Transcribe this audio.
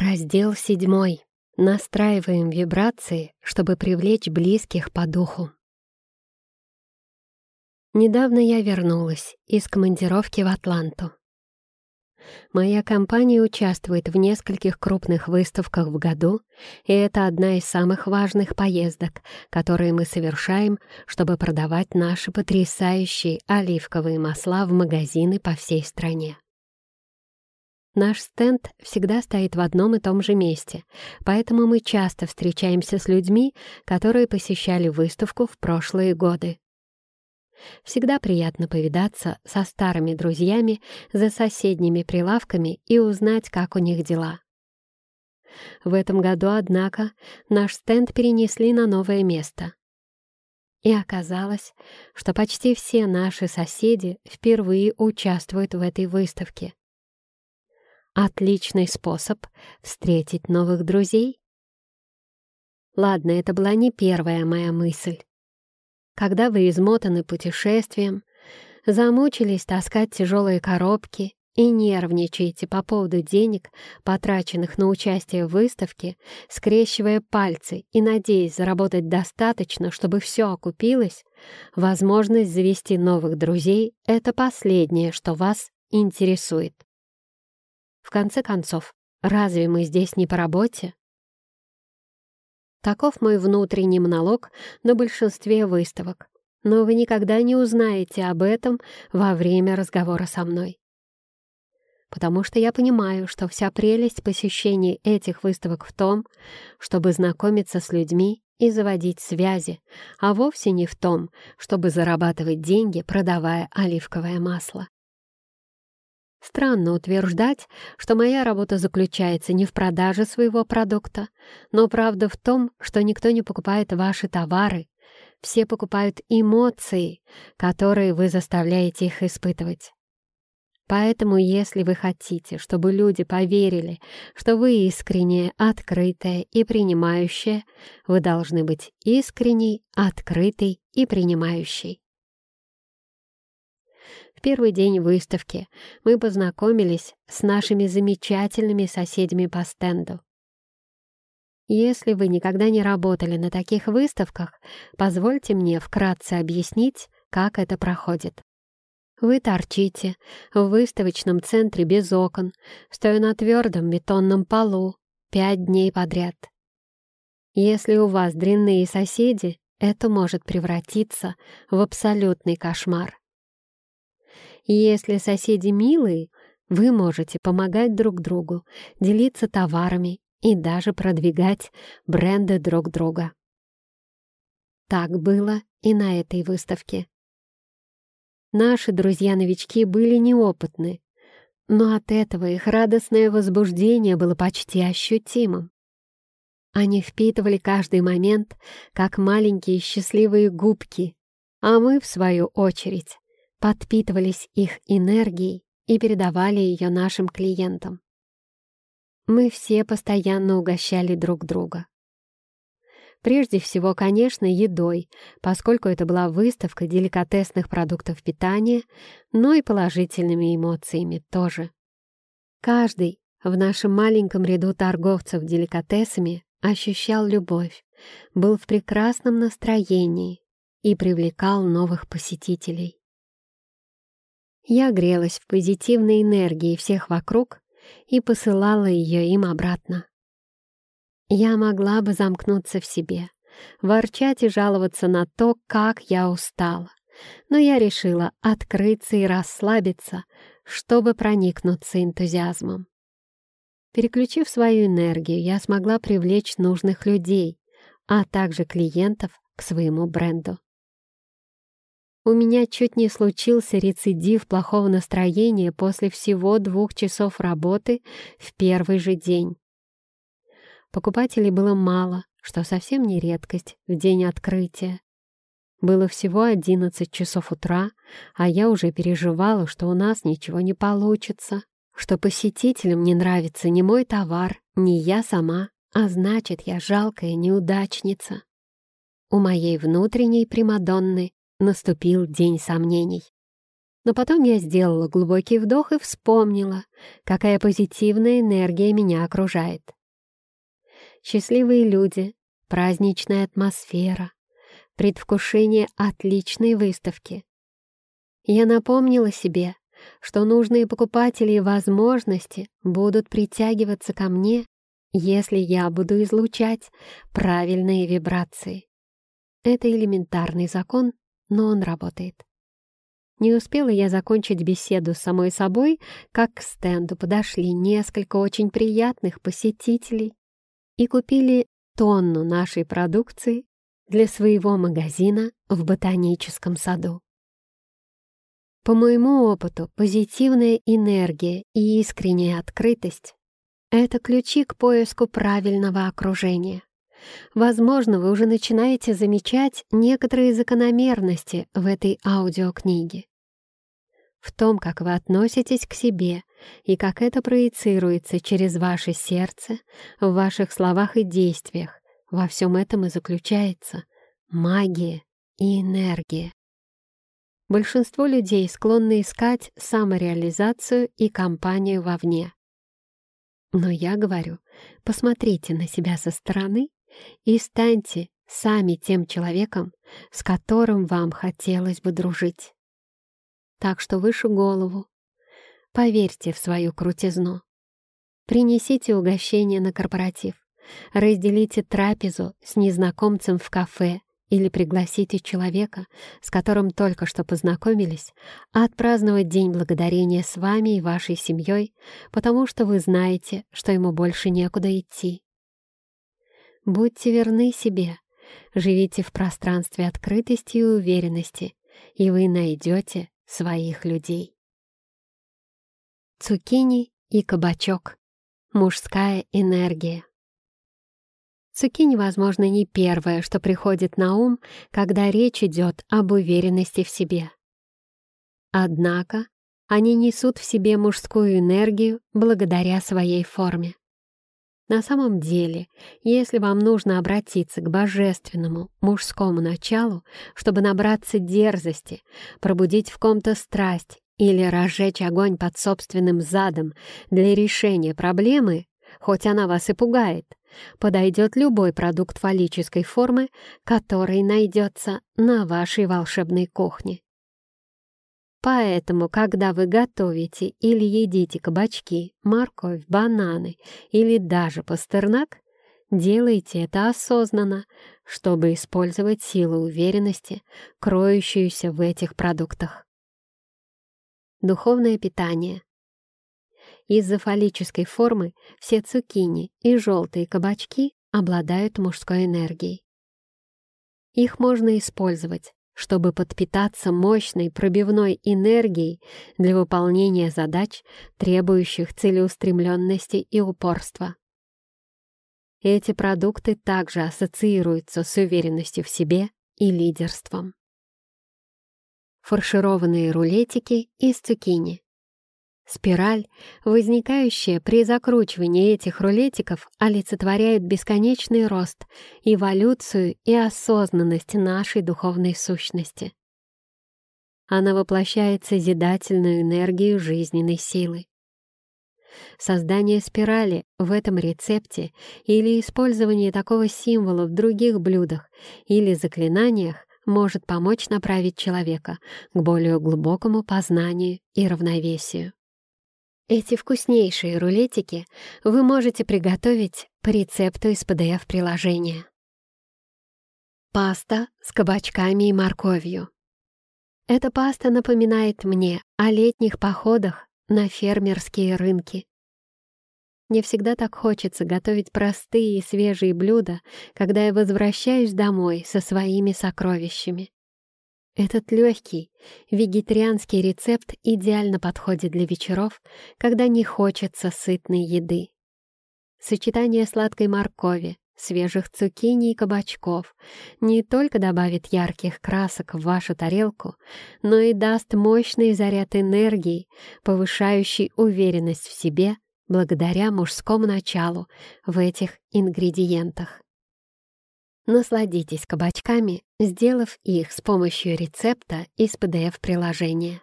Раздел седьмой. Настраиваем вибрации, чтобы привлечь близких по духу. Недавно я вернулась из командировки в Атланту. Моя компания участвует в нескольких крупных выставках в году, и это одна из самых важных поездок, которые мы совершаем, чтобы продавать наши потрясающие оливковые масла в магазины по всей стране. Наш стенд всегда стоит в одном и том же месте, поэтому мы часто встречаемся с людьми, которые посещали выставку в прошлые годы. Всегда приятно повидаться со старыми друзьями за соседними прилавками и узнать, как у них дела. В этом году, однако, наш стенд перенесли на новое место. И оказалось, что почти все наши соседи впервые участвуют в этой выставке. Отличный способ встретить новых друзей. Ладно, это была не первая моя мысль. Когда вы измотаны путешествием, замучились таскать тяжелые коробки и нервничаете по поводу денег, потраченных на участие в выставке, скрещивая пальцы и надеясь заработать достаточно, чтобы все окупилось, возможность завести новых друзей — это последнее, что вас интересует. В конце концов, разве мы здесь не по работе? Таков мой внутренний монолог на большинстве выставок, но вы никогда не узнаете об этом во время разговора со мной. Потому что я понимаю, что вся прелесть посещения этих выставок в том, чтобы знакомиться с людьми и заводить связи, а вовсе не в том, чтобы зарабатывать деньги, продавая оливковое масло. Странно утверждать, что моя работа заключается не в продаже своего продукта, но правда в том, что никто не покупает ваши товары, все покупают эмоции, которые вы заставляете их испытывать. Поэтому, если вы хотите, чтобы люди поверили, что вы искренняя, открытая и принимающая, вы должны быть искренней, открытой и принимающей. В первый день выставки мы познакомились с нашими замечательными соседями по стенду. Если вы никогда не работали на таких выставках, позвольте мне вкратце объяснить, как это проходит. Вы торчите в выставочном центре без окон, стоя на твердом бетонном полу, пять дней подряд. Если у вас дрянные соседи, это может превратиться в абсолютный кошмар. Если соседи милые, вы можете помогать друг другу, делиться товарами и даже продвигать бренды друг друга. Так было и на этой выставке. Наши друзья-новички были неопытны, но от этого их радостное возбуждение было почти ощутимым. Они впитывали каждый момент, как маленькие счастливые губки, а мы, в свою очередь, подпитывались их энергией и передавали ее нашим клиентам. Мы все постоянно угощали друг друга. Прежде всего, конечно, едой, поскольку это была выставка деликатесных продуктов питания, но и положительными эмоциями тоже. Каждый в нашем маленьком ряду торговцев деликатесами ощущал любовь, был в прекрасном настроении и привлекал новых посетителей. Я грелась в позитивной энергии всех вокруг и посылала ее им обратно. Я могла бы замкнуться в себе, ворчать и жаловаться на то, как я устала, но я решила открыться и расслабиться, чтобы проникнуться энтузиазмом. Переключив свою энергию, я смогла привлечь нужных людей, а также клиентов к своему бренду. У меня чуть не случился рецидив плохого настроения после всего двух часов работы в первый же день. Покупателей было мало, что совсем не редкость в день открытия. Было всего одиннадцать часов утра, а я уже переживала, что у нас ничего не получится, что посетителям не нравится ни мой товар, ни я сама, а значит, я жалкая неудачница. У моей внутренней Примадонны наступил день сомнений. Но потом я сделала глубокий вдох и вспомнила, какая позитивная энергия меня окружает. Счастливые люди, праздничная атмосфера, предвкушение отличной выставки. Я напомнила себе, что нужные покупатели и возможности будут притягиваться ко мне, если я буду излучать правильные вибрации. Это элементарный закон, но он работает. Не успела я закончить беседу с самой собой, как к стенду подошли несколько очень приятных посетителей и купили тонну нашей продукции для своего магазина в ботаническом саду. По моему опыту, позитивная энергия и искренняя открытость — это ключи к поиску правильного окружения. Возможно, вы уже начинаете замечать некоторые закономерности в этой аудиокниге. В том, как вы относитесь к себе и как это проецируется через ваше сердце, в ваших словах и действиях, во всем этом и заключается магия и энергия. Большинство людей склонны искать самореализацию и компанию вовне. Но я говорю, посмотрите на себя со стороны и станьте сами тем человеком, с которым вам хотелось бы дружить. Так что выше голову. Поверьте в свою крутизну. Принесите угощение на корпоратив. Разделите трапезу с незнакомцем в кафе или пригласите человека, с которым только что познакомились, отпраздновать День Благодарения с вами и вашей семьей, потому что вы знаете, что ему больше некуда идти. Будьте верны себе, живите в пространстве открытости и уверенности, и вы найдете своих людей. Цукини и кабачок. Мужская энергия. Цукини, возможно, не первое, что приходит на ум, когда речь идет об уверенности в себе. Однако они несут в себе мужскую энергию благодаря своей форме. На самом деле, если вам нужно обратиться к божественному мужскому началу, чтобы набраться дерзости, пробудить в ком-то страсть или разжечь огонь под собственным задом для решения проблемы, хоть она вас и пугает, подойдет любой продукт фаллической формы, который найдется на вашей волшебной кухне. Поэтому, когда вы готовите или едите кабачки, морковь, бананы или даже пастернак, делайте это осознанно, чтобы использовать силу уверенности, кроющуюся в этих продуктах. Духовное питание. Из-за фаллической формы все цукини и желтые кабачки обладают мужской энергией. Их можно использовать, чтобы подпитаться мощной пробивной энергией для выполнения задач, требующих целеустремленности и упорства. Эти продукты также ассоциируются с уверенностью в себе и лидерством. Фаршированные рулетики из цукини. Спираль, возникающая при закручивании этих рулетиков, олицетворяет бесконечный рост, эволюцию и осознанность нашей духовной сущности. Она воплощает созидательную энергию жизненной силы. Создание спирали в этом рецепте или использование такого символа в других блюдах или заклинаниях может помочь направить человека к более глубокому познанию и равновесию. Эти вкуснейшие рулетики вы можете приготовить по рецепту из PDF-приложения. Паста с кабачками и морковью. Эта паста напоминает мне о летних походах на фермерские рынки. Мне всегда так хочется готовить простые и свежие блюда, когда я возвращаюсь домой со своими сокровищами. Этот легкий, вегетарианский рецепт идеально подходит для вечеров, когда не хочется сытной еды. Сочетание сладкой моркови, свежих цукини и кабачков не только добавит ярких красок в вашу тарелку, но и даст мощный заряд энергии, повышающий уверенность в себе благодаря мужскому началу в этих ингредиентах. Насладитесь кабачками, сделав их с помощью рецепта из PDF-приложения.